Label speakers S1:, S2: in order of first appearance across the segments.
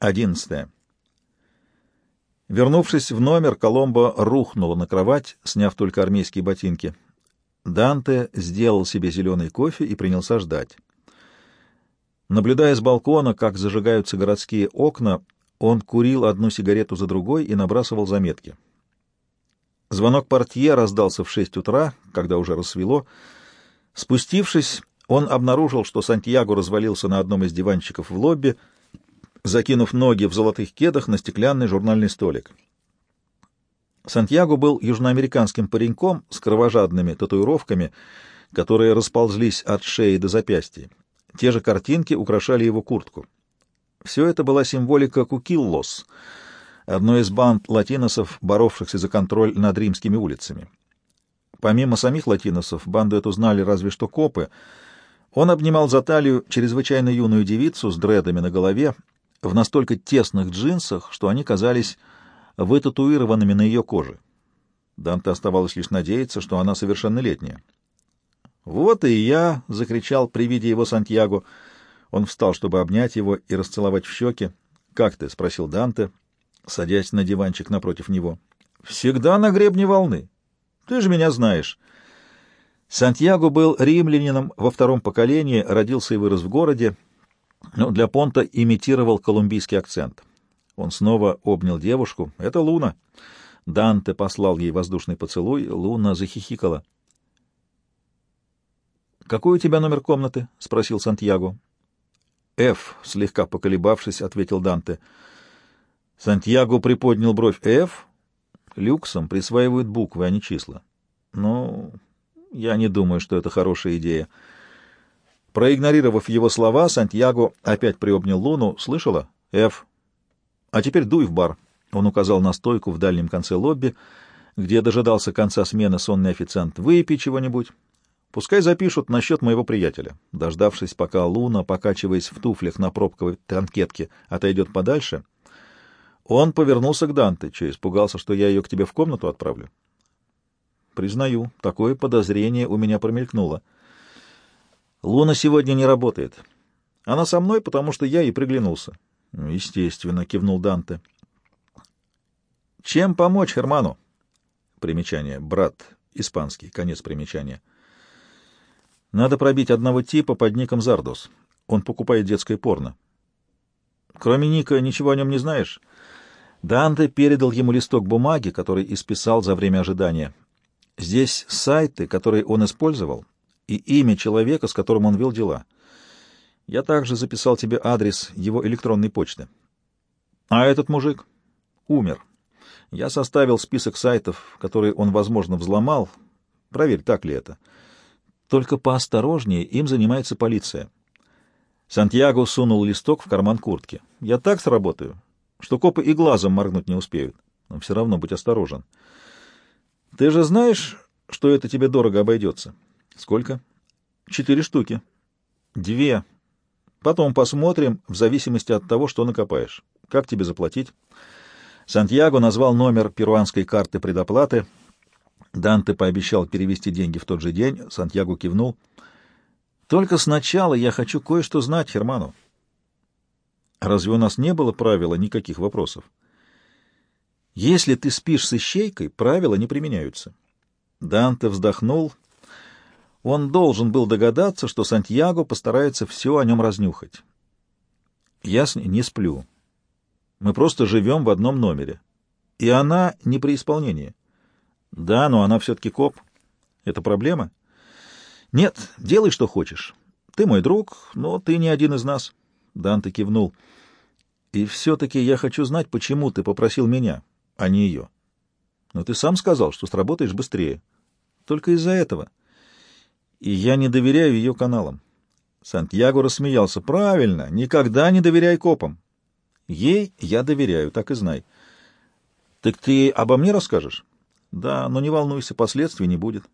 S1: Одиннадцатое. Вернувшись в номер, Коломбо рухнула на кровать, сняв только армейские ботинки. Данте сделал себе зеленый кофе и принялся ждать. Наблюдая с балкона, как зажигаются городские окна, он курил одну сигарету за другой и набрасывал заметки. Звонок портье раздался в шесть утра, когда уже рассвело. Спустившись, он обнаружил, что Сантьяго развалился на одном из диванчиков в лобби, закинув ноги в золотых кедах на стеклянный журнальный столик. Сантьяго был южноамериканским пареньком с кровожадными татуировками, которые расползлись от шеи до запястья. Те же картинки украшали его куртку. Все это была символика Кукиллос, одной из банд латиносов, боровшихся за контроль над римскими улицами. Помимо самих латиносов, банду эту знали разве что копы. Он обнимал за талию чрезвычайно юную девицу с дредами на голове, в настолько тесных джинсах, что они казались вытатуированными на ее коже. Данте оставалось лишь надеяться, что она совершеннолетняя. «Вот и я!» — закричал при виде его Сантьяго. Он встал, чтобы обнять его и расцеловать в щеки. «Как ты?» — спросил Данте, садясь на диванчик напротив него. «Всегда на гребне волны. Ты же меня знаешь». Сантьяго был римлянином во втором поколении, родился и вырос в городе, но для Понта имитировал колумбийский акцент. Он снова обнял девушку. «Это Луна». Данте послал ей воздушный поцелуй. Луна захихикала. «Какой у тебя номер комнаты?» — спросил Сантьяго. «Ф», — слегка поколебавшись, ответил Данте. Сантьяго приподнял бровь. «Ф»? Люксом присваивают буквы, а не числа. Ну, я не думаю, что это хорошая идея. Проигнорировав его слова, Сантьяго опять приобнял Луну. «Слышала? Ф. А теперь дуй в бар». Он указал на стойку в дальнем конце лобби, где дожидался конца смены сонный официант. «Выпей чего-нибудь. Пускай запишут насчет моего приятеля». Дождавшись, пока Луна, покачиваясь в туфлях на пробковой танкетке, отойдет подальше, он повернулся к Данте, че испугался, что я ее к тебе в комнату отправлю. Признаю, такое подозрение у меня промелькнуло. Луна сегодня не работает. Она со мной, потому что я ей приглянулся. Ну, естественно, кивнул Данте. Чем помочь Херману? Примечание. Брат. Испанский. Конец примечания. Надо пробить одного типа под ником Зардос. Он покупает детское порно. Кроме Ника, ничего о нем не знаешь? Данте передал ему листок бумаги, который исписал за время ожидания. Здесь сайты, которые он использовал, и имя человека, с которым он вел дела. Я также записал тебе адрес его электронной почты. А этот мужик умер. Я составил список сайтов, которые он, возможно, взломал. Проверь, так ли это. Только поосторожнее, им занимается полиция. Сантьяго сунул листок в карман куртки. Я так сработаю, что копы и глазом моргнуть не успеют. Но все равно будь осторожен. Ты же знаешь, что это тебе дорого обойдется? Сколько? Четыре штуки. Две. Потом посмотрим, в зависимости от того, что накопаешь. Как тебе заплатить? Сантьяго назвал номер перуанской карты предоплаты. Данте пообещал перевести деньги в тот же день. Сантьяго кивнул. Только сначала я хочу кое-что знать, Херману. Разве у нас не было правила никаких вопросов? Если ты спишь с ищейкой, правила не применяются. Данте вздохнул он должен был догадаться, что Сантьяго постарается все о нем разнюхать. Я с ней не сплю. Мы просто живем в одном номере. И она не при исполнении. Да, но она все-таки коп. Это проблема? Нет, делай, что хочешь. Ты мой друг, но ты не один из нас. Данте кивнул. И все-таки я хочу знать, почему ты попросил меня, а не ее. Но ты сам сказал, что сработаешь быстрее. Только из-за этого. — и я не доверяю ее каналам. Сантьяго рассмеялся. Правильно, никогда не доверяй копам. Ей я доверяю, так и знай. Так ты обо мне расскажешь? Да, но не волнуйся, последствий не будет.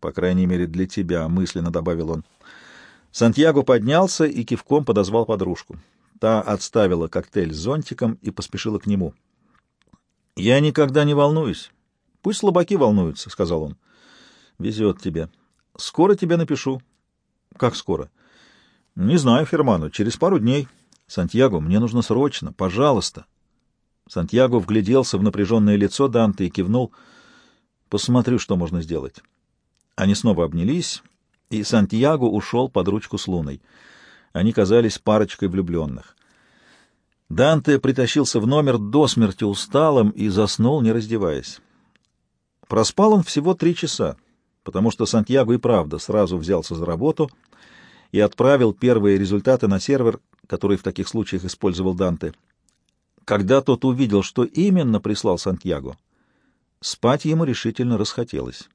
S1: По крайней мере, для тебя, мысленно добавил он. Сантьяго поднялся и кивком подозвал подружку. Та отставила коктейль с зонтиком и поспешила к нему. «Я никогда не волнуюсь. Пусть слабаки волнуются», — сказал он. «Везет тебе. Скоро тебе напишу. Как скоро? Не знаю, Ферману, через пару дней. «Сантьяго, мне нужно срочно, пожалуйста!» Сантьяго вгляделся в напряженное лицо Данте и кивнул. «Посмотрю, что можно сделать». Они снова обнялись, и Сантьяго ушел под ручку с Луной. Они казались парочкой влюбленных. Данте притащился в номер до смерти усталым и заснул, не раздеваясь. Проспал он всего три часа, потому что Сантьяго и правда сразу взялся за работу и отправил первые результаты на сервер, который в таких случаях использовал Данте. Когда тот увидел, что именно прислал Сантьяго, спать ему решительно расхотелось.